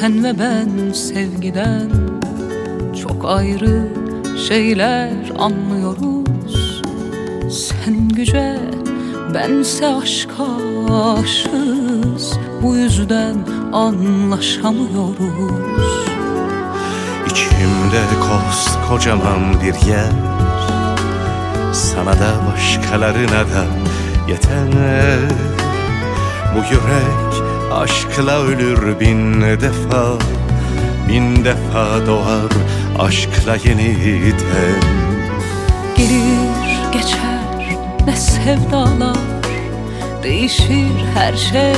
Sen ve ben sevgiden çok ayrı şeyler anlıyoruz. Sen güce bense aşka aşığız. Bu yüzden anlaşamıyoruz. İçimde koskocaman bir yer. Sana da başkalarına da yeter. Bu yürek aşkla ölür bin defa Bin defa doğar aşkla yeniden. Gelir geçer ne sevdalar. Değişir her şey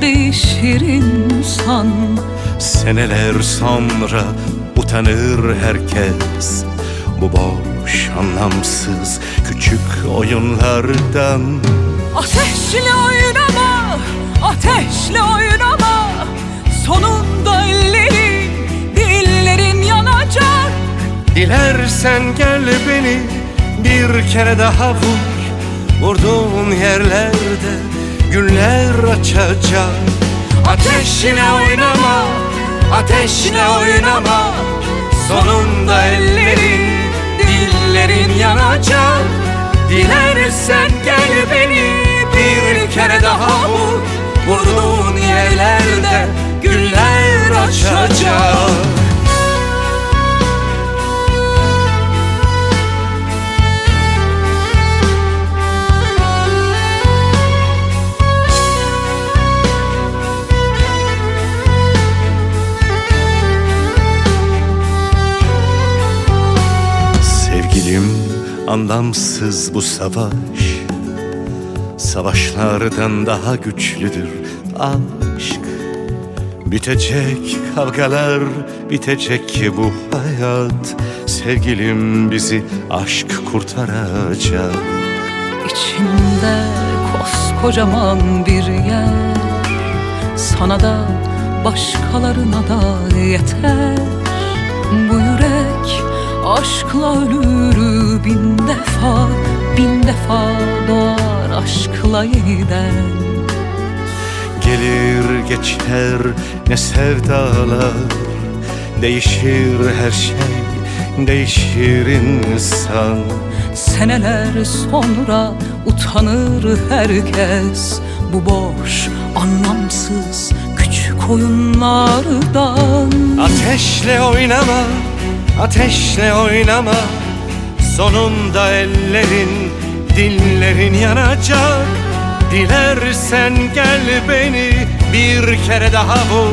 değişir insan. Seneler sonra utanır herkes. Bu boş anlamsız küçük oyunlardan. Ateşle oynama, ateşle oynama. Sonunda ellerin, dillerin yanacak. Dilersen gel beni bir kere daha vur. Vurduğun yerlerde güller açacak. Ateşine oynama, ateşine oynama. Sonunda ellerin, dillerin yanacak. Dilersen gel beni bir kere daha vur anlamsız bu savaş. Savaşlardan daha güçlüdür aşk. Bitecek kavgalar, bitecek bu hayat. Sevgilim bizi aşk kurtaracak. İçimde koskocaman bir yer. Sana da başkalarına da yeter. Bu yürek aşkla ölür yeniden Gelir geçer ne sevdalar Değişir her şey, değişir insan. Seneler sonra utanır herkes Bu boş, anlamsız küçük oyunlardan. Ateşle oynama, ateşle oynama Sonunda ellerin, dillerin yanacak Dilersen gel beni bir kere daha vur.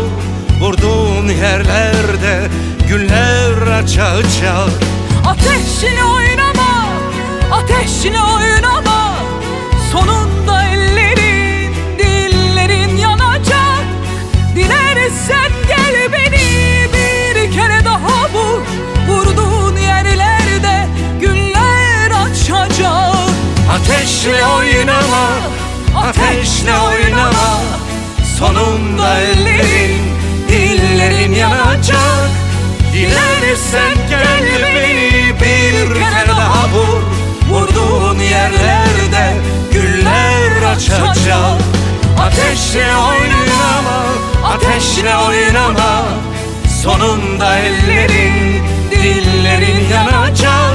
Vurduğun yerlerde güller açacak. Ateşle oynama, ateşle oynama. Sonunda ellerin, dillerin yanacak. Dilersen gel beni bir kere daha vur. Vurduğun yerlerde güller açacak. Ateşle oynama, ateşle oynama Sonunda ellerin, dillerin yanacak. Dilersen gel beni bir kere daha vur. Vurduğun yerlerde güller açacak. Ateşle oynama, ateşle oynama. Sonunda ellerin, dillerin yanacak